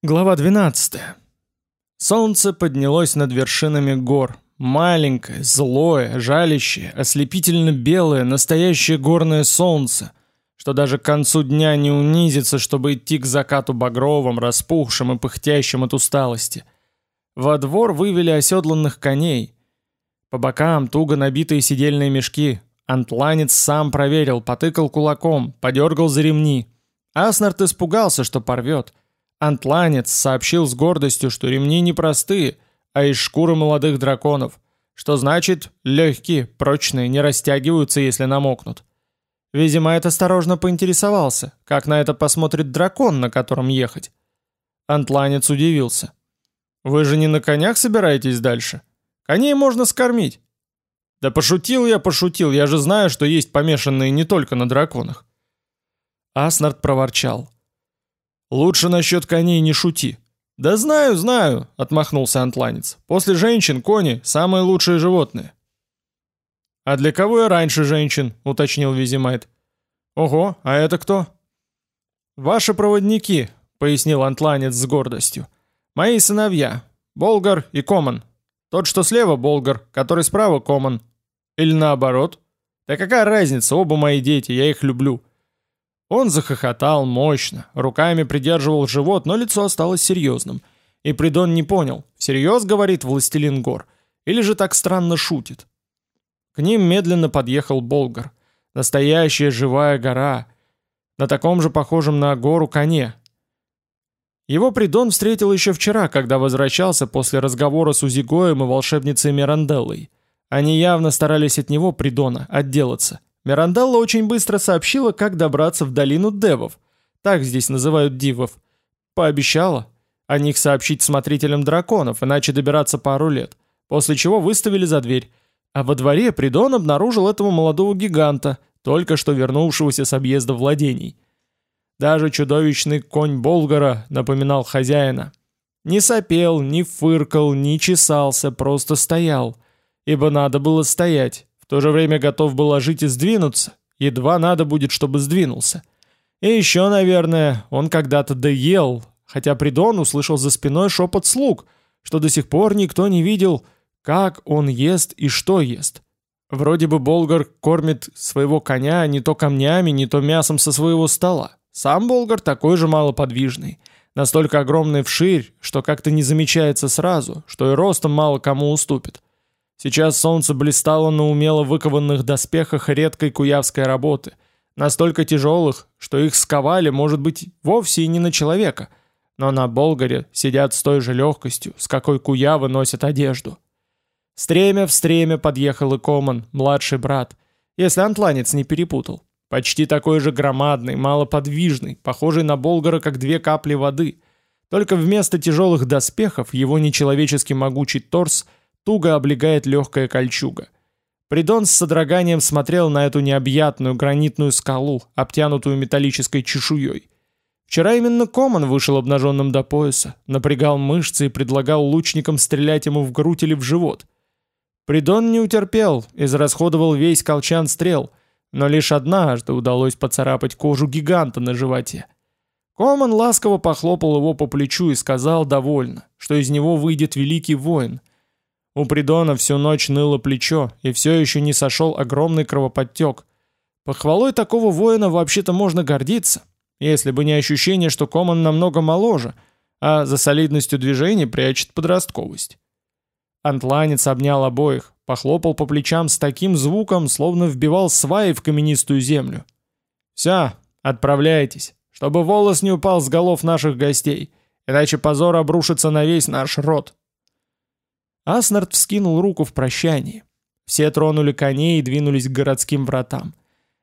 Глава 12. Солнце поднялось над вершинами гор. Маленькое, злое, жалящее, ослепительно белое, настоящее горное солнце, что даже к концу дня не унизится, чтобы идти к закату багровым, распухшим и пыхтящим от усталости. Во двор вывели оседланных коней. По бокам туго набитые сидельные мешки. Антланец сам проверил, потыкал кулаком, подергал за ремни. Аснард испугался, что порвет — Антланец сообщил с гордостью, что ремни не простые, а из шкуры молодых драконов, что значит легкие, прочные, не растягиваются, если намокнут. Визимайт осторожно поинтересовался, как на это посмотрит дракон, на котором ехать. Антланец удивился. «Вы же не на конях собираетесь дальше? Коней можно скормить». «Да пошутил я, пошутил, я же знаю, что есть помешанные не только на драконах». Аснард проворчал. «Лучше насчет коней не шути». «Да знаю, знаю», — отмахнулся антланец. «После женщин кони — самые лучшие животные». «А для кого я раньше женщин?» — уточнил Визимайт. «Ого, а это кто?» «Ваши проводники», — пояснил антланец с гордостью. «Мои сыновья, Болгар и Коман. Тот, что слева Болгар, который справа Коман. Или наоборот. Да какая разница, оба мои дети, я их люблю. Он захохотал мощно, руками придерживал живот, но лицо осталось серьезным. И Придон не понял, всерьез говорит властелин гор, или же так странно шутит. К ним медленно подъехал Болгар. Настоящая живая гора, на таком же похожем на гору коне. Его Придон встретил еще вчера, когда возвращался после разговора с Узигоем и волшебницей Миранделлой. Они явно старались от него, Придона, отделаться. Миранделла очень быстро сообщила, как добраться в долину Девов. Так здесь называют дивов. Пообещала о них сообщить смотрителям драконов, иначе добираться пару лет. После чего выставили за дверь. А во дворе Придон обнаружил этого молодого гиганта, только что вернувшегося с объезда владений. Даже чудовищный конь Болгара напоминал хозяина. Не сопел, не фыркал, не чесался, просто стоял. Ибо надо было стоять, то же время готов был ожить и сдвинуться, едва надо будет, чтобы сдвинулся. И еще, наверное, он когда-то доел, хотя Придон услышал за спиной шепот слуг, что до сих пор никто не видел, как он ест и что ест. Вроде бы Болгар кормит своего коня не то камнями, не то мясом со своего стола. Сам Болгар такой же малоподвижный, настолько огромный вширь, что как-то не замечается сразу, что и ростом мало кому уступит. Сейчас солнце блистало на умело выкованных доспехах редкой куявской работы, настолько тяжелых, что их сковали, может быть, вовсе и не на человека, но на болгаре сидят с той же легкостью, с какой куявы носят одежду. Стремя в стремя подъехал и Коман, младший брат, если антланец не перепутал. Почти такой же громадный, малоподвижный, похожий на болгара, как две капли воды. Только вместо тяжелых доспехов его нечеловечески могучий торс – туго облегает легкая кольчуга. Придон с содроганием смотрел на эту необъятную гранитную скалу, обтянутую металлической чешуей. Вчера именно Коман вышел обнаженным до пояса, напрягал мышцы и предлагал лучникам стрелять ему в грудь или в живот. Придон не утерпел, израсходовал весь колчан стрел, но лишь однажды удалось поцарапать кожу гиганта на животе. Коман ласково похлопал его по плечу и сказал довольно, что из него выйдет великий воин, у Придона всю ночь ныло плечо, и все еще не сошел огромный кровоподтек. Похвалой такого воина вообще-то можно гордиться, если бы не ощущение, что Коман намного моложе, а за солидностью движений прячет подростковость. Антланец обнял обоих, похлопал по плечам с таким звуком, словно вбивал сваи в каменистую землю. «Все, отправляйтесь, чтобы волос не упал с голов наших гостей, иначе позор обрушится на весь наш род». Аснард вскинул руку в прощании. Все тронули коней и двинулись к городским вратам.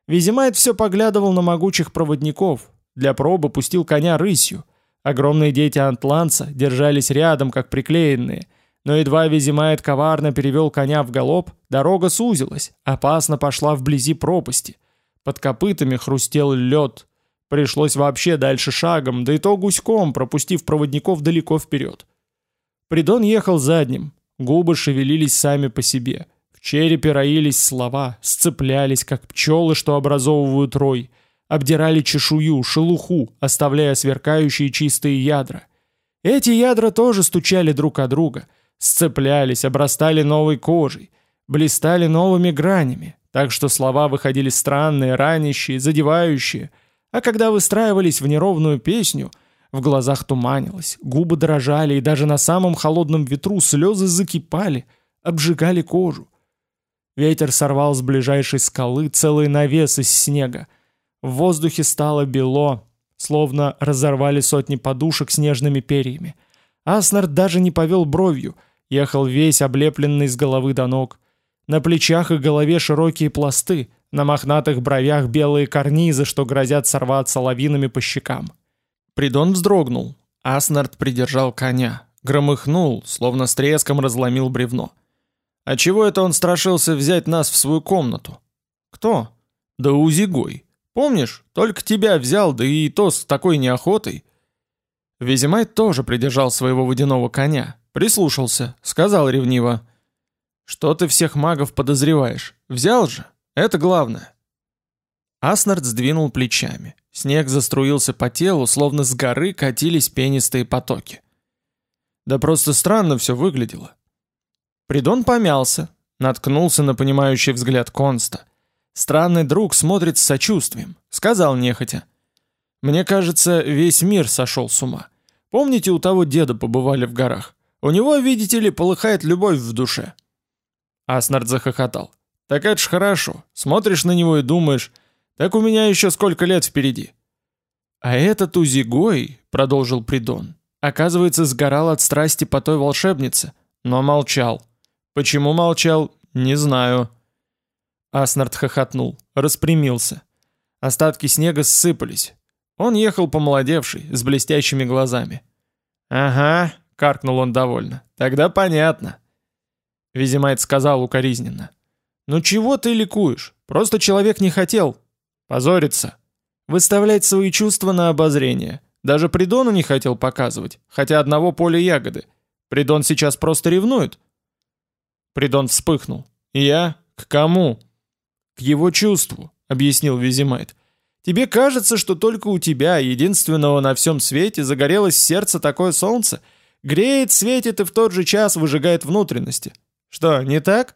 Визимайт все поглядывал на могучих проводников, для пробы пустил коня рысью. Огромные дети антланца держались рядом, как приклеенные, но едва Визимайт коварно перевел коня в галоп, дорога сузилась, опасно пошла вблизи пропасти. Под копытами хрустел лед. Пришлось вообще дальше шагом, да и то гуськом, пропустив проводников далеко вперед. Придон ехал задним, Губы шевелились сами по себе. В черепе роились слова, сцеплялись, как пчелы, что образовывают рой. Обдирали чешую, шелуху, оставляя сверкающие чистые ядра. Эти ядра тоже стучали друг о друга, сцеплялись, обрастали новой кожей, блистали новыми гранями, так что слова выходили странные, ранящие, задевающие, а когда выстраивались в неровную песню, в глазах туманилось, губы дрожали, и даже на самом холодном ветру слезы закипали, обжигали кожу. Ветер сорвал с ближайшей скалы целый навес из снега. В воздухе стало бело, словно разорвали сотни подушек снежными перьями. Аснард даже не повел бровью, ехал весь облепленный с головы до ног. На плечах и голове широкие пласты, на мохнатых бровях белые карнизы, что грозят сорваться лавинами по щекам. Придон вздрогнул. Аснард придержал коня, громыхнул, словно с треском разломил бревно. А чего это он страшился взять нас в свою комнату? Кто? Да Узигой. Помнишь, только тебя взял, да и то с такой неохотой. Визимайт тоже придержал своего водяного коня, прислушался, сказал ревниво. «Что ты всех магов подозреваешь? Взял же? Это главное». Аснард сдвинул плечами. Снег заструился по телу, словно с горы катились пенистые потоки. Да просто странно все выглядело. Придон помялся, наткнулся на понимающий взгляд Конста. Странный друг смотрит с сочувствием, сказал нехотя. «Мне кажется, весь мир сошел с ума. Помните, у того деда побывали в горах? У него, видите ли, полыхает любовь в душе». Аснард захохотал. «Так это ж хорошо. Смотришь на него и думаешь, так у меня еще сколько лет впереди». «А этот Узигой», — продолжил Придон, — оказывается, сгорал от страсти по той волшебнице, но молчал. Почему молчал, не знаю. Аснард хохотнул, распрямился. Остатки снега ссыпались. Он ехал помолодевший, с блестящими глазами. «Ага», — каркнул он довольно, — «тогда понятно». Визимайт сказал укоризненно. «Ну чего ты ликуешь? Просто человек не хотел. Позориться. Выставлять свои чувства на обозрение. Даже Придону не хотел показывать, хотя одного поля ягоды. Придон сейчас просто ревнует. Придон вспыхнул. «Я? К кому?» «К его чувству», — объяснил Визимайт. «Тебе кажется, что только у тебя, единственного на всем свете, загорелось сердце такое солнце? Греет, светит и в тот же час выжигает внутренности. Что, не так?»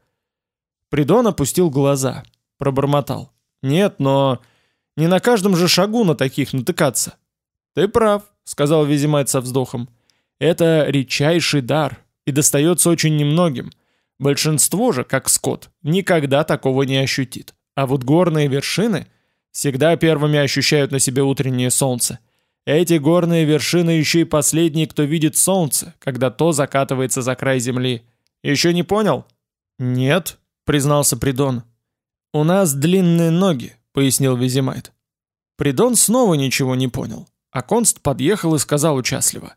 Придон опустил глаза, пробормотал. «Нет, но не на каждом же шагу на таких натыкаться». «Ты прав», — сказал Визимайт со вздохом. «Это редчайший дар, и достается очень немногим. Большинство же, как скот, никогда такого не ощутит. А вот горные вершины всегда первыми ощущают на себе утреннее солнце. Эти горные вершины еще и последние, кто видит солнце, когда то закатывается за край земли. Еще не понял? Нет, признался Придон. У нас длинные ноги, пояснил Визимайт. Придон снова ничего не понял, а Конст подъехал и сказал участливо.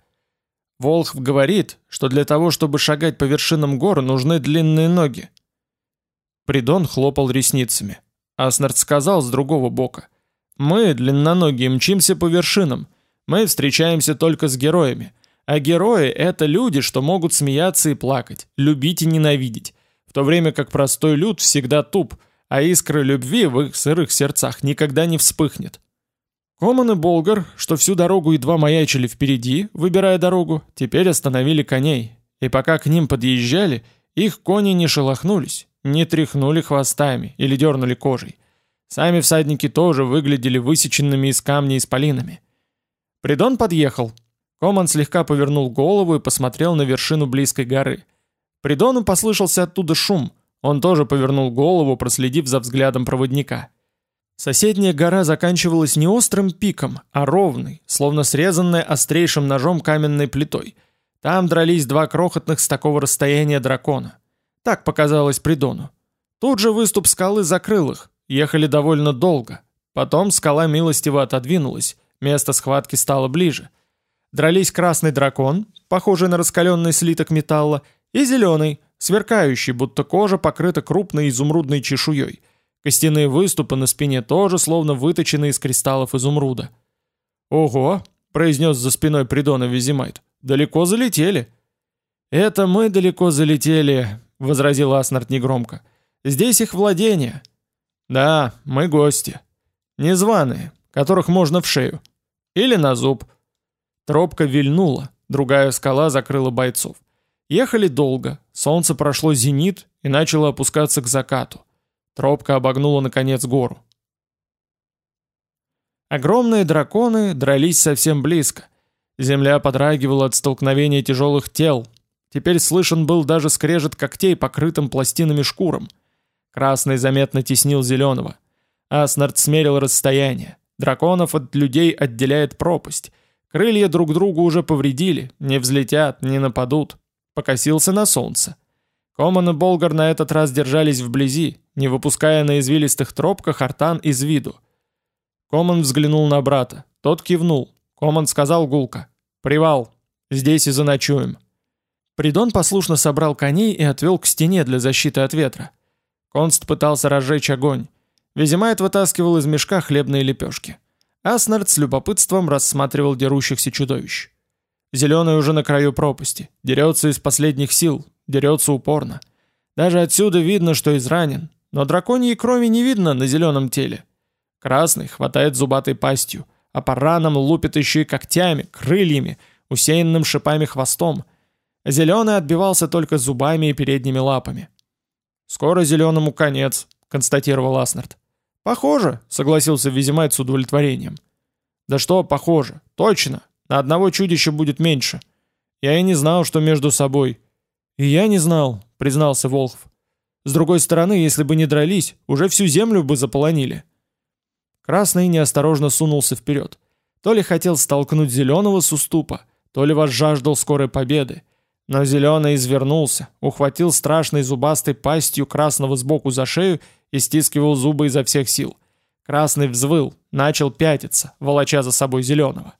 Волхв говорит, что для того, чтобы шагать по вершинам гор, нужны длинные ноги. Придон хлопал ресницами. Аснард сказал с другого бока. «Мы, длинноногие, мчимся по вершинам. Мы встречаемся только с героями. А герои — это люди, что могут смеяться и плакать, любить и ненавидеть. В то время как простой люд всегда туп, а искра любви в их сырых сердцах никогда не вспыхнет. Коман и Болгар, что всю дорогу едва маячили впереди, выбирая дорогу, теперь остановили коней, и пока к ним подъезжали, их кони не шелохнулись, не тряхнули хвостами или дернули кожей. Сами всадники тоже выглядели высеченными из камня исполинами. Придон подъехал. Коман слегка повернул голову и посмотрел на вершину близкой горы. Придону послышался оттуда шум. Он тоже повернул голову, проследив за взглядом проводника. Соседняя гора заканчивалась не острым пиком, а ровной, словно срезанная острейшим ножом каменной плитой. Там дрались два крохотных с такого расстояния дракона. Так показалось Придону. Тут же выступ скалы закрыл их, ехали довольно долго. Потом скала милостиво отодвинулась, место схватки стало ближе. Дрались красный дракон, похожий на раскаленный слиток металла, и зеленый, сверкающий, будто кожа покрыта крупной изумрудной чешуей – Костяные выступы на спине тоже словно выточены из кристаллов изумруда. «Ого!» — произнес за спиной Придона Визимайт. «Далеко залетели». «Это мы далеко залетели», — возразил Аснард негромко. «Здесь их владение». «Да, мы гости. Незваные, которых можно в шею. Или на зуб». Тропка вильнула, другая скала закрыла бойцов. Ехали долго, солнце прошло зенит и начало опускаться к закату. Тропка обогнула наконец гору. Огромные драконы дрались совсем близко. Земля подрагивала от столкновения тяжелых тел. Теперь слышен был даже скрежет когтей, покрытым пластинами шкурам. Красный заметно теснил зеленого. Аснард смерил расстояние. Драконов от людей отделяет пропасть. Крылья друг другу уже повредили, не взлетят, не нападут. Покосился на солнце. Коман и Болгар на этот раз держались вблизи, не выпуская на извилистых тропках артан из виду. Коман взглянул на брата. Тот кивнул. Коман сказал гулко. «Привал. Здесь и заночуем». Придон послушно собрал коней и отвел к стене для защиты от ветра. Конст пытался разжечь огонь. Визимайт вытаскивал из мешка хлебные лепешки. Аснард с любопытством рассматривал дерущихся чудовищ. Зеленый уже на краю пропасти. Дерется из последних сил. Дерется упорно. Даже отсюда видно, что изранен. Но драконьей крови не видно на зеленом теле. Красный хватает зубатой пастью, а по ранам лупит еще и когтями, крыльями, усеянным шипами хвостом. Зеленый отбивался только зубами и передними лапами. «Скоро зеленому конец», — констатировал Аснард. «Похоже», — согласился Визимайт с удовлетворением. «Да что похоже? Точно. На одного чудища будет меньше. Я и не знал, что между собой». «И я не знал», — признался Волхв. «С другой стороны, если бы не дрались, уже всю землю бы заполонили». Красный неосторожно сунулся вперед. То ли хотел столкнуть Зеленого с уступа, то ли возжаждал скорой победы. Но Зеленый извернулся, ухватил страшной зубастой пастью Красного сбоку за шею и стискивал зубы изо всех сил. Красный взвыл, начал пятиться, волоча за собой Зеленого.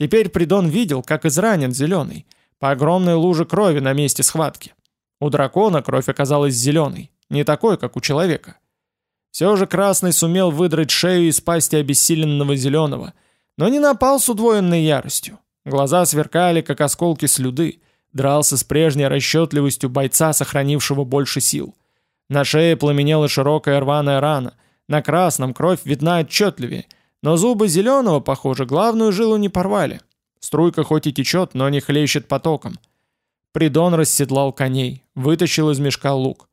Теперь Придон видел, как изранен Зеленый, по огромной луже крови на месте схватки. У дракона кровь оказалась зеленой, не такой, как у человека. Все же Красный сумел выдрать шею из пасти обессиленного зеленого, но не напал с удвоенной яростью. Глаза сверкали, как осколки слюды, дрался с прежней расчетливостью бойца, сохранившего больше сил. На шее пламенела широкая рваная рана, на красном кровь видна отчетливее, но зубы зеленого, похоже, главную жилу не порвали. Струйка хоть и течет, но не хлещет потоком. Придон расседлал коней, вытащил из мешка лук.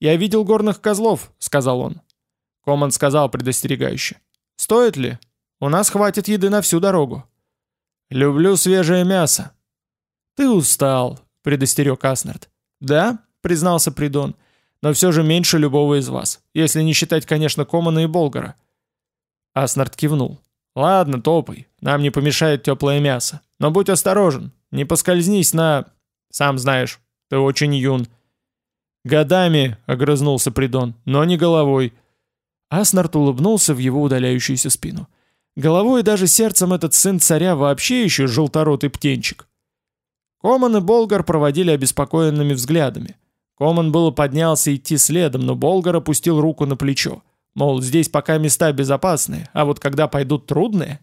«Я видел горных козлов», — сказал он. Коман сказал предостерегающе. «Стоит ли? У нас хватит еды на всю дорогу». «Люблю свежее мясо». «Ты устал», — предостерег Аснард. «Да», — признался Придон, — «но все же меньше любого из вас, если не считать, конечно, Комана и Болгара». Аснард кивнул. «Ладно, топай, нам не помешает теплое мясо. Но будь осторожен, не поскользнись на... Сам знаешь, ты очень юн». «Годами», — огрызнулся Придон, — «но не головой». Аснард улыбнулся в его удаляющуюся спину. Головой и даже сердцем этот сын царя вообще еще желторотый птенчик. Коман и Болгар проводили обеспокоенными взглядами. Коман было поднялся идти следом, но Болгар опустил руку на плечо. Мол, здесь пока места безопасные, а вот когда пойдут трудные...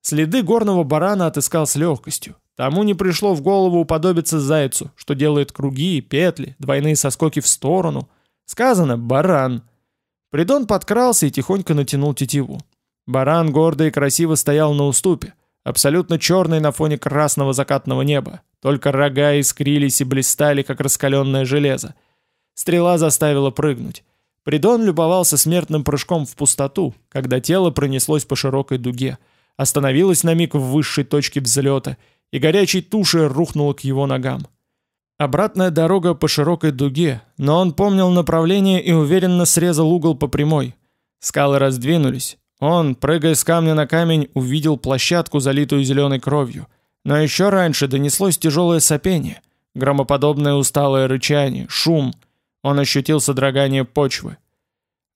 Следы горного барана отыскал с легкостью. Тому не пришло в голову уподобиться зайцу, что делает круги, петли, двойные соскоки в сторону. Сказано «баран». Придон подкрался и тихонько натянул тетиву. Баран гордо и красиво стоял на уступе, абсолютно черный на фоне красного закатного неба. Только рога искрились и блистали, как раскаленное железо. Стрела заставила прыгнуть. Придон любовался смертным прыжком в пустоту, когда тело пронеслось по широкой дуге, остановилось на миг в высшей точке взлета, и горячей тушей рухнуло к его ногам. Обратная дорога по широкой дуге, но он помнил направление и уверенно срезал угол по прямой. Скалы раздвинулись. Он, прыгая с камня на камень, увидел площадку, залитую зеленой кровью. Но еще раньше донеслось тяжелое сопение, громоподобное усталое рычание, шум. Он ощутил содрогание почвы.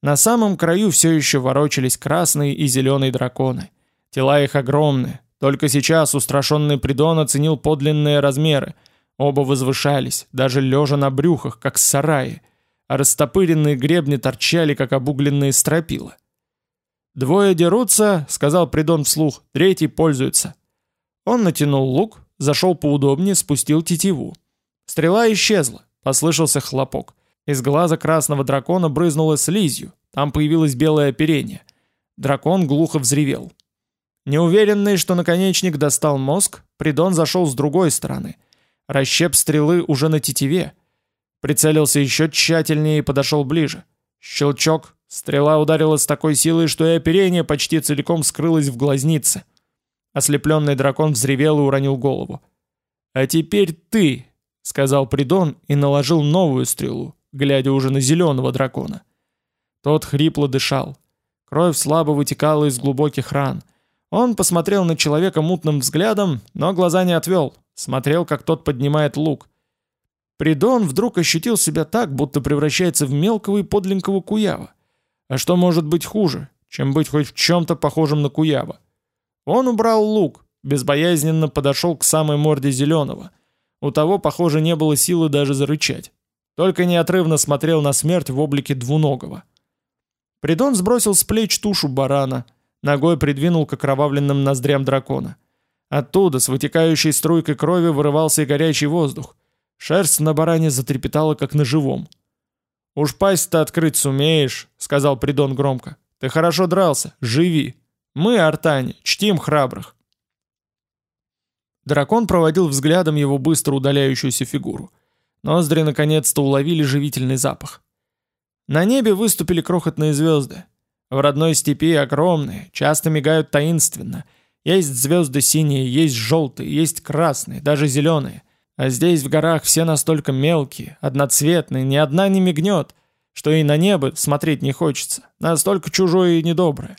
На самом краю все еще ворочались красные и зеленые драконы. Тела их огромные. Только сейчас устрашенный Придон оценил подлинные размеры – Оба возвышались, даже лежа на брюхах, как сараи, а растопыренные гребни торчали, как обугленные стропила. «Двое дерутся», — сказал Придон вслух, — «третий пользуется». Он натянул лук, зашел поудобнее, спустил тетиву. Стрела исчезла, послышался хлопок. Из глаза красного дракона брызнуло слизью, там появилось белое оперение. Дракон глухо взревел. Неуверенный, что наконечник достал мозг, Придон зашел с другой стороны. Расщеп стрелы уже на тетиве. Прицелился еще тщательнее и подошел ближе. Щелчок. Стрела ударила с такой силой, что и оперение почти целиком скрылось в глазнице. Ослепленный дракон взревел и уронил голову. «А теперь ты!» — сказал Придон и наложил новую стрелу, глядя уже на зеленого дракона. Тот хрипло дышал. Кровь слабо вытекала из глубоких ран. Он посмотрел на человека мутным взглядом, но глаза не отвел. Смотрел, как тот поднимает лук. Придон вдруг ощутил себя так, будто превращается в мелкого и подлинного куява. А что может быть хуже, чем быть хоть в чем-то похожим на куява? Он убрал лук, безбоязненно подошел к самой морде зеленого. У того, похоже, не было силы даже зарычать. Только неотрывно смотрел на смерть в облике двуногого. Придон сбросил с плеч тушу барана, ногой придвинул к окровавленным ноздрям дракона. Оттуда, с вытекающей струйкой крови, вырывался и горячий воздух. Шерсть на баране затрепетала, как на живом. «Уж пасть-то открыть сумеешь», — сказал Придон громко. «Ты хорошо дрался, живи. Мы, артане, чтим храбрых». Дракон проводил взглядом его быстро удаляющуюся фигуру. Ноздри наконец-то уловили живительный запах. На небе выступили крохотные звезды. В родной степи огромные, часто мигают таинственно. Есть звезды синие, есть желтые, есть красные, даже зеленые. А здесь в горах все настолько мелкие, одноцветные, ни одна не мигнет, что и на небо смотреть не хочется, настолько чужое и недоброе.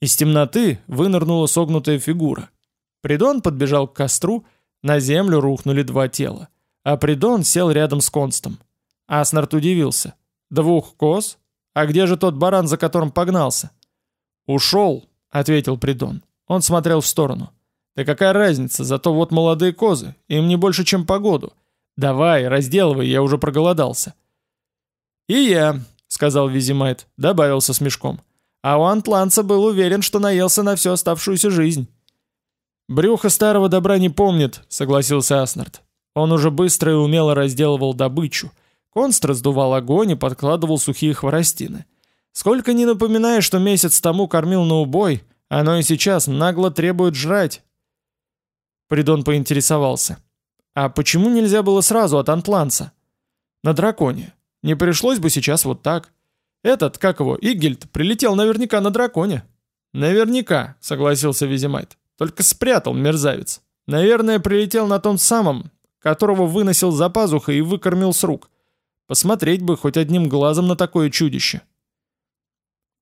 Из темноты вынырнула согнутая фигура. Придон подбежал к костру, на землю рухнули два тела. А Придон сел рядом с Констом. Аснард удивился. «Двух коз? А где же тот баран, за которым погнался?» «Ушел», — ответил Придон. Он смотрел в сторону. «Да какая разница, зато вот молодые козы, им не больше, чем погоду. Давай, разделывай, я уже проголодался». «И я», — сказал Визимайт, добавился с мешком. «А у антланца был уверен, что наелся на всю оставшуюся жизнь». «Брюхо старого добра не помнит», — согласился Аснард. Он уже быстро и умело разделывал добычу. Конст раздувал огонь и подкладывал сухие хворостины. Сколько ни напоминая, что месяц тому кормил на убой, оно и сейчас нагло требует жрать. Придон поинтересовался. А почему нельзя было сразу от антланца? На драконе. Не пришлось бы сейчас вот так. Этот, как его, Игельд, прилетел наверняка на драконе. Наверняка, согласился Визимайт. Только спрятал мерзавец. Наверное, прилетел на том самом, которого выносил за пазухой и выкормил с рук. Посмотреть бы хоть одним глазом на такое чудище.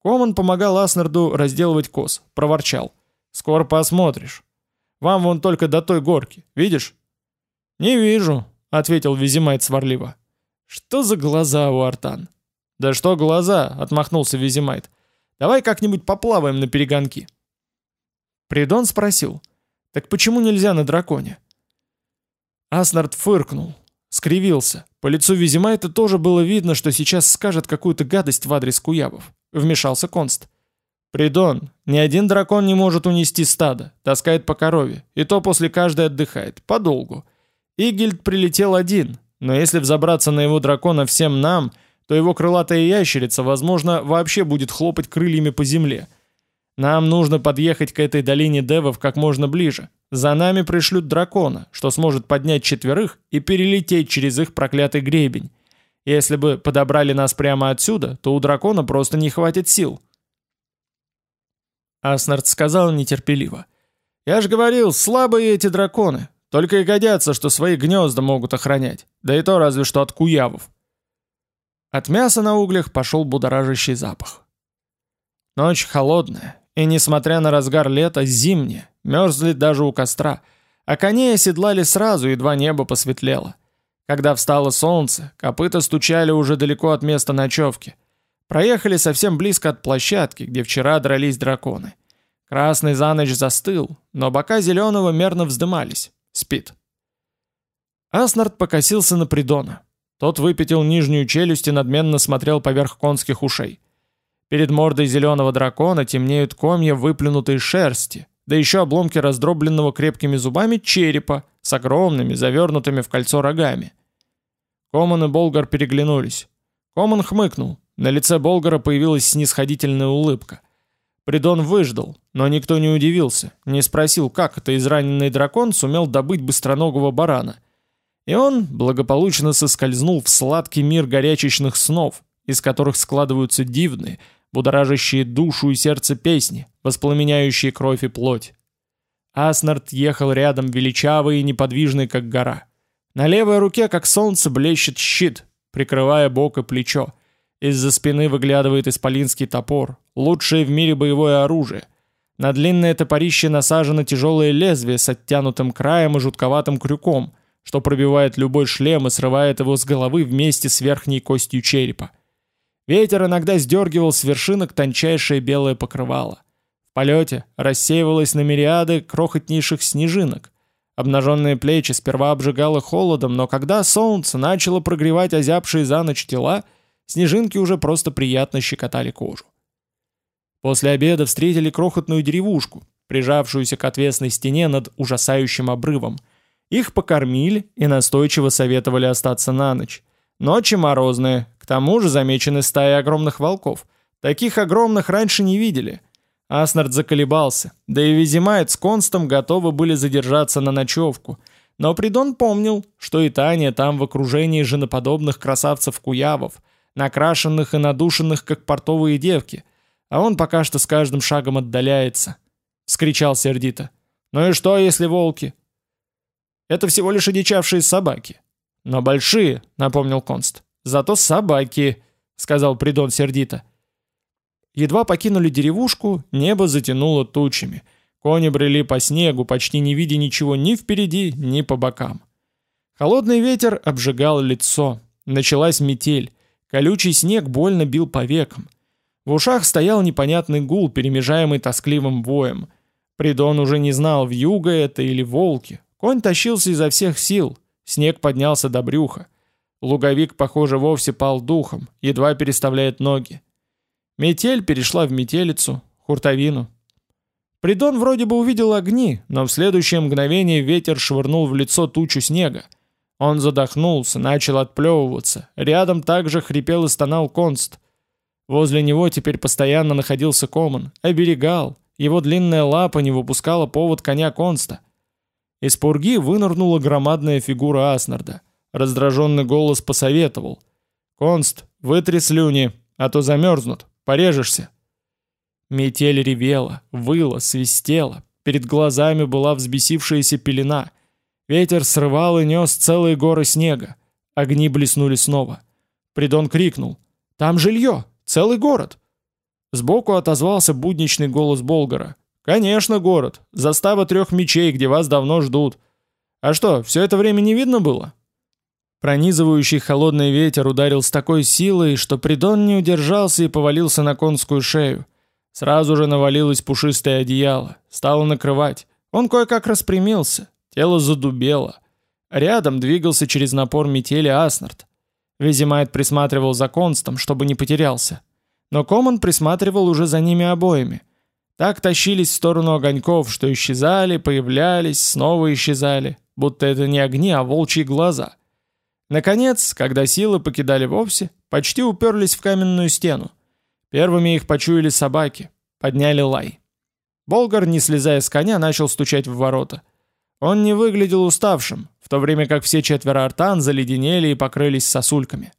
Коман помогал Аснарду разделывать коз, проворчал. «Скоро посмотришь. Вам вон только до той горки, видишь?» «Не вижу», — ответил Визимайт сварливо. «Что за глаза у Артан?» «Да что глаза?» — отмахнулся Визимайт. «Давай как-нибудь поплаваем на перегонки». Придон спросил. «Так почему нельзя на драконе?» Аснард фыркнул, скривился. По лицу Визимайта тоже было видно, что сейчас скажет какую-то гадость в адрес куябов. Вмешался Конст. «Придон, ни один дракон не может унести стадо, таскает по корове, и то после каждой отдыхает, подолгу. Игельд прилетел один, но если взобраться на его дракона всем нам, то его крылатая ящерица, возможно, вообще будет хлопать крыльями по земле. Нам нужно подъехать к этой долине девов как можно ближе. За нами пришлют дракона, что сможет поднять четверых и перелететь через их проклятый гребень. Если бы подобрали нас прямо отсюда, то у дракона просто не хватит сил. Аснард сказал нетерпеливо. «Я же говорил, слабые эти драконы. Только и годятся, что свои гнезда могут охранять. Да и то разве что от куявов». От мяса на углях пошел будоражащий запах. Ночь холодная, и несмотря на разгар лета, зимнее, мерзли даже у костра, а коней оседлали сразу, едва небо посветлело. Когда встало солнце, копыта стучали уже далеко от места ночевки. Проехали совсем близко от площадки, где вчера дрались драконы. Красный за ночь застыл, но бока зеленого мерно вздымались. Спит. Аснард покосился на Придона. Тот выпятил нижнюю челюсть и надменно смотрел поверх конских ушей. Перед мордой зеленого дракона темнеют комья выплюнутой шерсти, да еще обломки раздробленного крепкими зубами черепа с огромными, завернутыми в кольцо рогами. Коман и Болгар переглянулись. Коман хмыкнул. На лице Болгара появилась снисходительная улыбка. Придон выждал, Но никто не удивился, не спросил, как это израненный дракон сумел добыть быстроногого барана. И он благополучно соскользнул в сладкий мир горячечных снов, из которых складываются дивные, будоражащие душу и сердце песни, воспламеняющие кровь и плоть. Аснард ехал рядом величавый и неподвижный, как гора. На левой руке, как солнце, блещет щит, прикрывая бок и плечо. Из-за спины выглядывает исполинский топор, лучшее в мире боевое оружие. На длинное топорище насажено тяжелое лезвие с оттянутым краем и жутковатым крюком, что пробивает любой шлем и срывает его с головы вместе с верхней костью черепа. Ветер иногда сдергивал с вершинок тончайшее белое покрывало. В полете рассеивалось на мириады крохотнейших снежинок. Обнаженные плечи сперва обжигало холодом, но когда солнце начало прогревать озябшие за ночь тела, снежинки уже просто приятно щекотали кожу. После обеда встретили крохотную деревушку, прижавшуюся к отвесной стене над ужасающим обрывом. Их покормили и настойчиво советовали остаться на ночь. Ночи морозные, к тому же замечены стаи огромных волков. Таких огромных раньше не видели. Аснард заколебался, да и Визимайт с Констом готовы были задержаться на ночевку. Но Придон помнил, что и Таня там в окружении женоподобных красавцев-куявов, накрашенных и надушенных, как портовые девки, а он пока что с каждым шагом отдаляется. Скричал сердито. «Ну и что, если волки?» «Это всего лишь одичавшие собаки». «Но большие», — напомнил Конст. «Зато собаки», — сказал Придон сердито. Едва покинули деревушку, небо затянуло тучами. Кони брели по снегу, почти не видя ничего ни впереди, ни по бокам. Холодный ветер обжигал лицо. Началась метель. Колючий снег больно бил по векам. В ушах стоял непонятный гул, перемежаемый тоскливым воем. Придон уже не знал, в юго это или волки. Конь тащился изо всех сил. Снег поднялся до брюха. Луговик, похоже, вовсе пал духом, едва переставляет ноги. Метель перешла в метелицу, хуртовину. Придон вроде бы увидел огни, но в следующее мгновение ветер швырнул в лицо тучу снега. Он задохнулся, начал отплевываться. Рядом также хрипел и стонал Конст. Возле него теперь постоянно находился Коман, оберегал. Его длинная лапа не выпускала повод коня Конста. Из пурги вынырнула громадная фигура Аснарда. Раздраженный голос посоветовал. «Конст, вытри слюни, а то замерзнут, порежешься». Метель ревела, выла, свистела. Перед глазами была взбесившаяся пелена. Ветер срывал и нес целые горы снега. Огни блеснули снова. Придон крикнул. «Там жилье! Целый город!» Сбоку отозвался будничный голос Болгара. «Конечно, город. Застава трех мечей, где вас давно ждут. А что, все это время не видно было?» Пронизывающий холодный ветер ударил с такой силой, что Придон не удержался и повалился на конскую шею. Сразу же навалилось пушистое одеяло, стало накрывать. Он кое-как распрямился, тело задубело. Рядом двигался через напор метели Аснард. Визимайт присматривал за Констом, чтобы не потерялся. Но Коман присматривал уже за ними обоими. Так тащились в сторону огоньков, что исчезали, появлялись, снова исчезали, будто это не огни, а волчьи глаза. Наконец, когда силы покидали вовсе, почти уперлись в каменную стену. Первыми их почуяли собаки, подняли лай. Болгар, не слезая с коня, начал стучать в ворота. Он не выглядел уставшим, в то время как все четверо артан заледенели и покрылись сосульками.